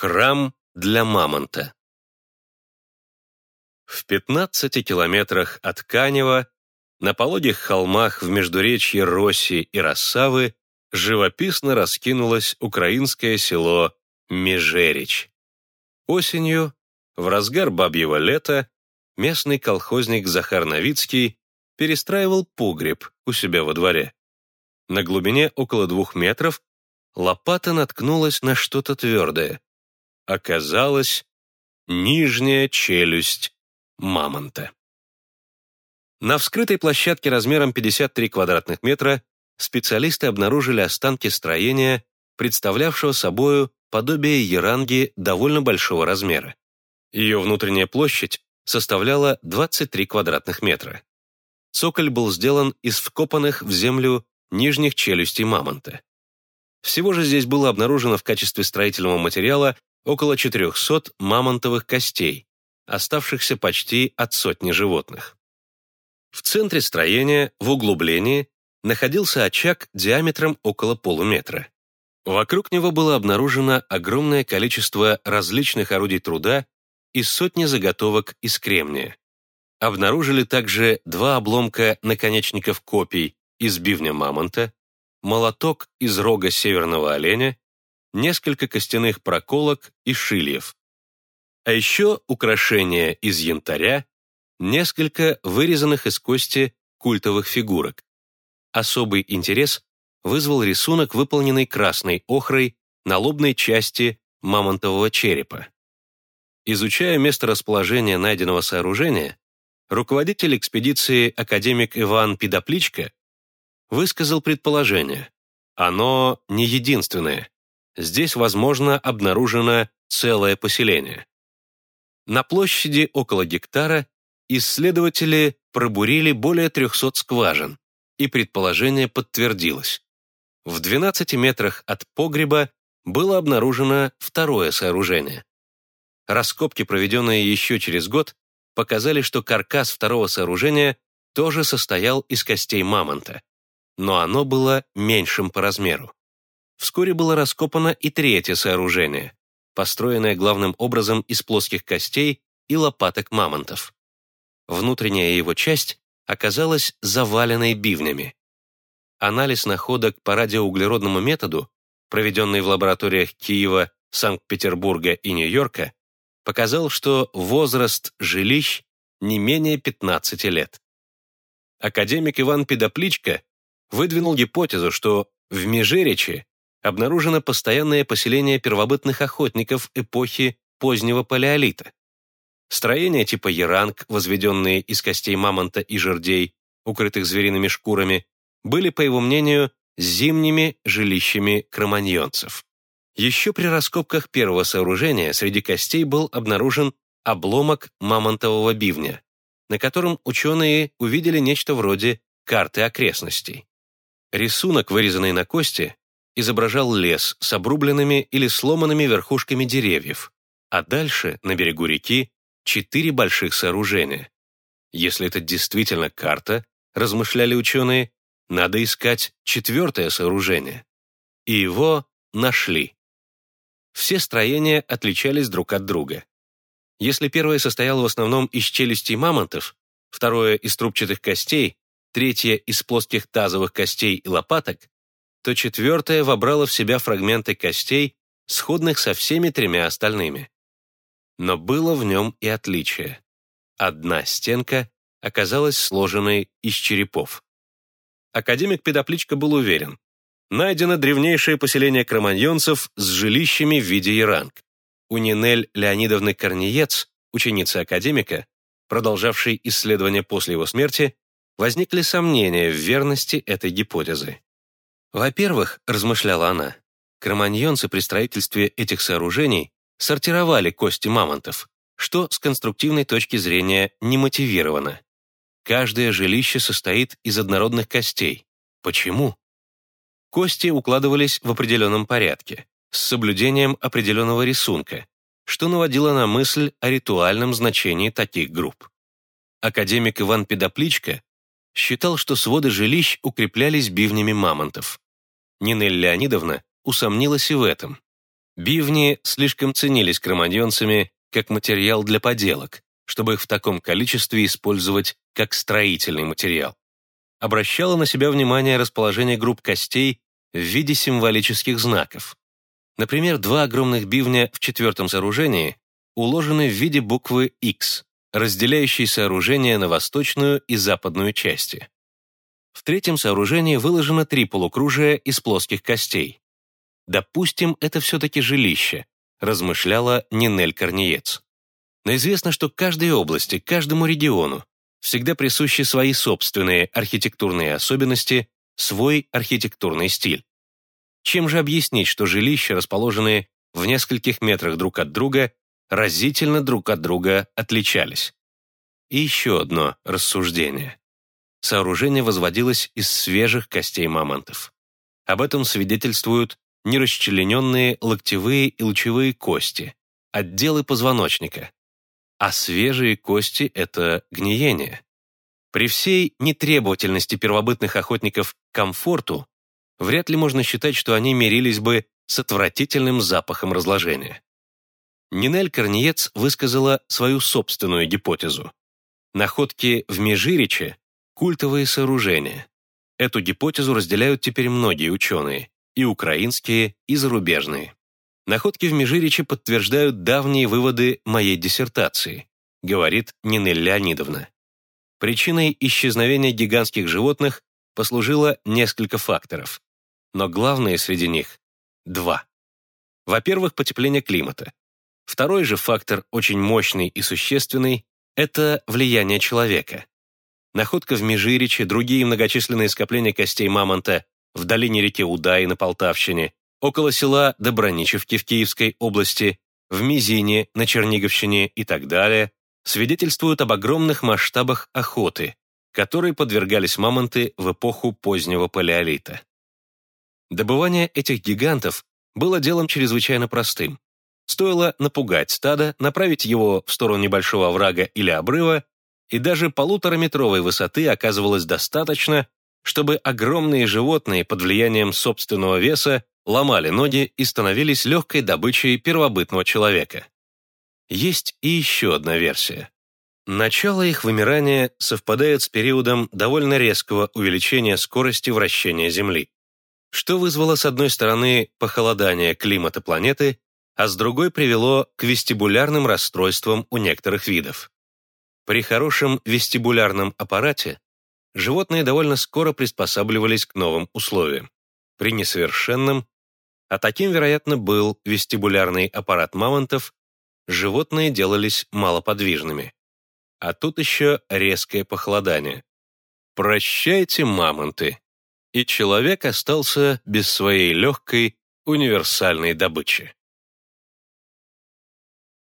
Храм для мамонта В 15 километрах от Канева, на пологих холмах в междуречье Росси и Рассавы, живописно раскинулось украинское село Межерич. Осенью, в разгар бабьего лета, местный колхозник Захар Новицкий перестраивал погреб у себя во дворе. На глубине около двух метров лопата наткнулась на что-то твердое. Оказалось, нижняя челюсть мамонта. На вскрытой площадке размером 53 квадратных метра специалисты обнаружили останки строения, представлявшего собою подобие еранги довольно большого размера. Ее внутренняя площадь составляла 23 квадратных метра. Цоколь был сделан из вкопанных в землю нижних челюстей мамонта. Всего же здесь было обнаружено в качестве строительного материала около 400 мамонтовых костей, оставшихся почти от сотни животных. В центре строения, в углублении, находился очаг диаметром около полуметра. Вокруг него было обнаружено огромное количество различных орудий труда и сотни заготовок из кремния. Обнаружили также два обломка наконечников копий из бивня мамонта, молоток из рога северного оленя, несколько костяных проколок и шильев. А еще украшения из янтаря, несколько вырезанных из кости культовых фигурок. Особый интерес вызвал рисунок, выполненный красной охрой на лобной части мамонтового черепа. Изучая место расположения найденного сооружения, руководитель экспедиции академик Иван Пидопличко высказал предположение. Оно не единственное. Здесь, возможно, обнаружено целое поселение. На площади около гектара исследователи пробурили более 300 скважин, и предположение подтвердилось. В 12 метрах от погреба было обнаружено второе сооружение. Раскопки, проведенные еще через год, показали, что каркас второго сооружения тоже состоял из костей мамонта, но оно было меньшим по размеру. Вскоре было раскопано и третье сооружение, построенное главным образом из плоских костей и лопаток мамонтов. Внутренняя его часть оказалась заваленной бивнями. Анализ находок по радиоуглеродному методу, проведенный в лабораториях Киева, Санкт-Петербурга и Нью-Йорка, показал, что возраст жилищ не менее 15 лет. Академик Иван Педопличко выдвинул гипотезу, что в Межеречи обнаружено постоянное поселение первобытных охотников эпохи позднего палеолита. Строения типа еранг, возведенные из костей мамонта и жердей, укрытых звериными шкурами, были, по его мнению, зимними жилищами кроманьонцев. Еще при раскопках первого сооружения среди костей был обнаружен обломок мамонтового бивня, на котором ученые увидели нечто вроде карты окрестностей. Рисунок, вырезанный на кости, изображал лес с обрубленными или сломанными верхушками деревьев, а дальше, на берегу реки, четыре больших сооружения. Если это действительно карта, размышляли ученые, надо искать четвертое сооружение. И его нашли. Все строения отличались друг от друга. Если первое состояло в основном из челюстей мамонтов, второе – из трубчатых костей, третье – из плоских тазовых костей и лопаток, то четвертое вобрало в себя фрагменты костей, сходных со всеми тремя остальными. Но было в нем и отличие. Одна стенка оказалась сложенной из черепов. Академик Педопличка был уверен, найдено древнейшее поселение кроманьонцев с жилищами в виде еранг. У Нинель Леонидовны Корниец, ученицы академика, продолжавшей исследования после его смерти, возникли сомнения в верности этой гипотезы. Во-первых, размышляла она, кроманьонцы при строительстве этих сооружений сортировали кости мамонтов, что с конструктивной точки зрения не мотивировано. Каждое жилище состоит из однородных костей. Почему? Кости укладывались в определенном порядке, с соблюдением определенного рисунка, что наводило на мысль о ритуальном значении таких групп. Академик Иван Педопличко считал, что своды жилищ укреплялись бивнями мамонтов. Нинель Леонидовна усомнилась и в этом. Бивни слишком ценились кроманьонцами как материал для поделок, чтобы их в таком количестве использовать как строительный материал. Обращало на себя внимание расположение групп костей в виде символических знаков. Например, два огромных бивня в четвертом сооружении уложены в виде буквы X, разделяющей сооружение на восточную и западную части. В третьем сооружении выложено три полукружия из плоских костей. Допустим, это все-таки жилище, размышляла Нинель Корниец. Но известно, что каждой области, каждому региону всегда присущи свои собственные архитектурные особенности, свой архитектурный стиль. Чем же объяснить, что жилища, расположенные в нескольких метрах друг от друга, разительно друг от друга отличались? И еще одно рассуждение. Сооружение возводилось из свежих костей мамонтов. Об этом свидетельствуют нерасчлененные локтевые и лучевые кости, отделы позвоночника. А свежие кости – это гниение. При всей нетребовательности первобытных охотников к комфорту вряд ли можно считать, что они мирились бы с отвратительным запахом разложения. Нинель Корниец высказала свою собственную гипотезу. Находки в Межириче – культовые сооружения. Эту гипотезу разделяют теперь многие ученые, и украинские, и зарубежные. Находки в Межириче подтверждают давние выводы моей диссертации, говорит Нинель Леонидовна. Причиной исчезновения гигантских животных послужило несколько факторов но главные среди них – два. Во-первых, потепление климата. Второй же фактор, очень мощный и существенный – это влияние человека. Находка в Межириче, другие многочисленные скопления костей мамонта в долине реки Удай на Полтавщине, около села Доброничевки в Киевской области, в Мизине на Черниговщине и так далее, свидетельствуют об огромных масштабах охоты, которой подвергались мамонты в эпоху позднего палеолита. Добывание этих гигантов было делом чрезвычайно простым. Стоило напугать стадо, направить его в сторону небольшого оврага или обрыва, и даже полутораметровой высоты оказывалось достаточно, чтобы огромные животные под влиянием собственного веса ломали ноги и становились легкой добычей первобытного человека. Есть и еще одна версия. Начало их вымирания совпадает с периодом довольно резкого увеличения скорости вращения Земли что вызвало с одной стороны похолодание климата планеты, а с другой привело к вестибулярным расстройствам у некоторых видов. При хорошем вестибулярном аппарате животные довольно скоро приспосабливались к новым условиям. При несовершенном, а таким, вероятно, был вестибулярный аппарат мамонтов, животные делались малоподвижными. А тут еще резкое похолодание. Прощайте, мамонты! и человек остался без своей легкой универсальной добычи.